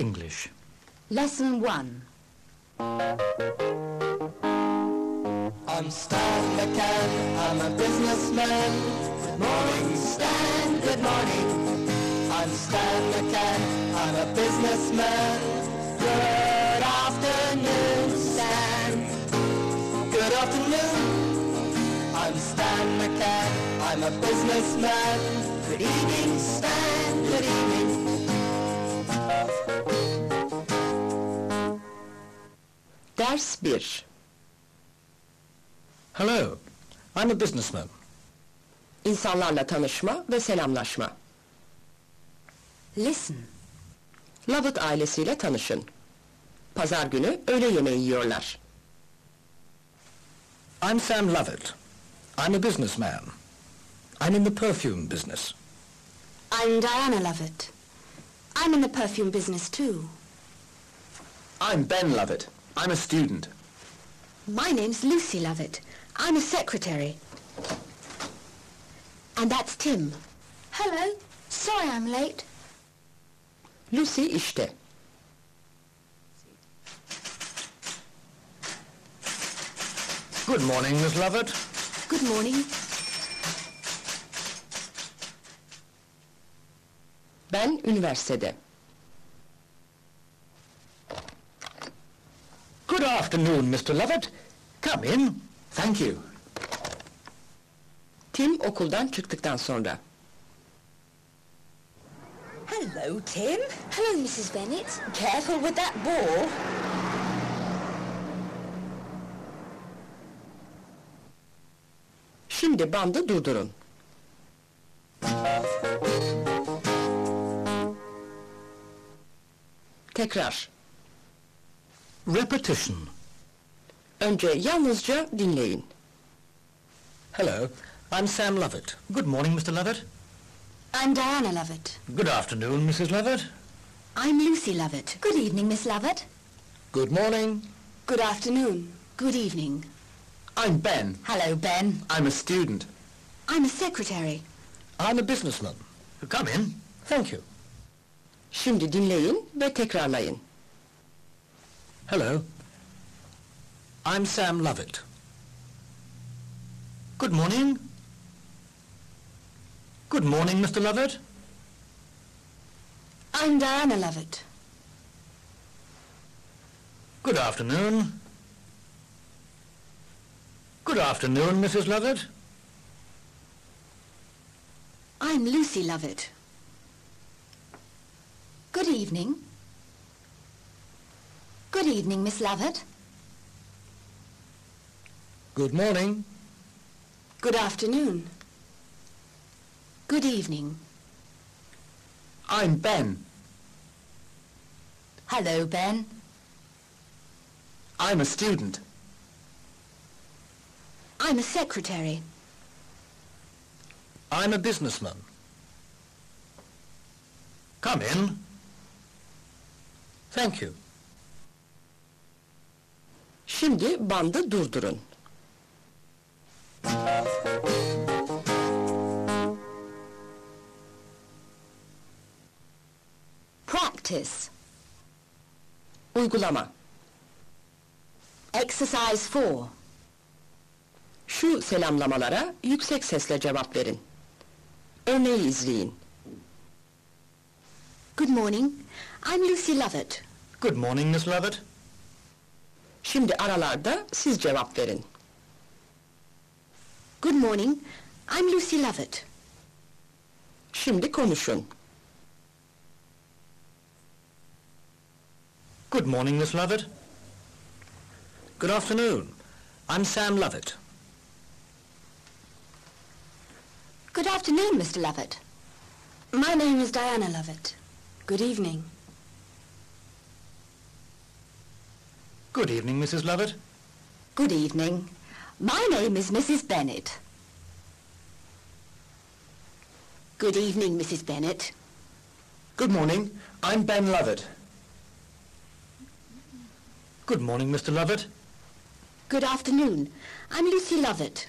English. Lesson 1. I'm Stan McCann, I'm a businessman. Good morning, Stan, good morning. I'm Stan McCann, I'm a businessman. Good afternoon, Stan. Good afternoon. I'm Stan McCann, I'm a businessman. Good evening, Stan, good evening. Ders 1. Hello, I'm a businessman. İnsanlarla tanışma ve selamlaşma. Listen. Lovett ailesiyle tanışın. Pazar günü öğle yemeği yiyorlar. I'm Sam Lovett. I'm a businessman. I'm in the perfume business. I'm Diana Lovett. I'm in the perfume business too. I'm Ben Lovett. I'm a student. My name's Lucy Lovett. I'm a secretary. And that's Tim. Hello. Sorry I'm late. Lucy işte. Good morning, Miss Lovett. Good morning. Ben üniversitede. Afternoon, Mr. Lovett. Come in. Thank you. Tim okuldan çıktıktan sonra. Hello, Tim. Hello, Mrs. Bennet. Careful with that ball. Şimdi bandı durdurun. Tekrar. Repetition. Önce yalnızca dinleyin. Hello, I'm Sam Lovett. Good morning, Mr. Lovett. I'm Diana Lovett. Good afternoon, Mrs. Lovett. I'm Lucy Lovett. Good evening, Miss Lovett. Good morning. Good afternoon. Good evening. I'm Ben. Hello, Ben. I'm a student. I'm a secretary. I'm a businessman. Come in. Thank you. Şimdi dinleyin ve tekrarlayın. Hello. I'm Sam Lovett. Good morning. Good morning, Mr. Lovett. I'm Diana Lovett. Good afternoon. Good afternoon, Mrs. Lovett. I'm Lucy Lovett. Good evening. Good evening, Miss Lovett. Good morning. Good afternoon. Good evening. I'm Ben. Hello, Ben. I'm a student. I'm a secretary. I'm a businessman. Come in. Thank you. Şimdi bandı durdurun. Practice. Uygulama. Exercise 4. Şu selamlamalara yüksek sesle cevap verin. Örneği izleyin. Good morning. I'm Lucy Lovett. Good morning, Miss Lovett. Şimdi aralarda siz cevap verin. Good morning. I'm Lucy Lovett. Şimdi konuşun. Good morning, Miss Lovett. Good afternoon. I'm Sam Lovett. Good afternoon, Mr. Lovett. My name is Diana Lovett. Good evening. Good evening, Mrs. Lovett. Good evening. My name is Mrs. Bennet. Good evening, Mrs. Bennet. Good morning. I'm Ben Lovett. Good morning, Mr. Lovett. Good afternoon. I'm Lucy Lovett.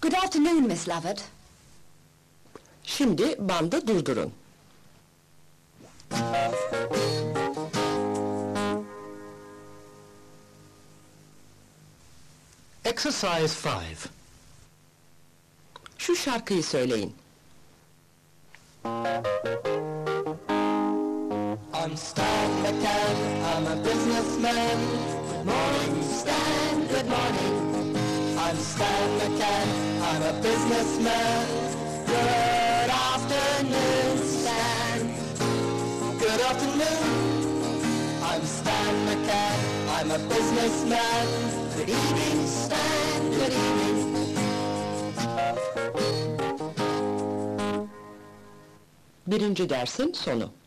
Good afternoon, Miss Lovett. Şimdi bandı durdurun. Exercise 5. Şu şarkıyı söyleyin. I'm Stan McCann, I'm a businessman. Good morning, Stan, good morning. I'm Stan McCann, I'm a businessman. Good afternoon, Stan. Good afternoon. I'm Stan McCann, I'm a businessman. Birinci dersin sonu.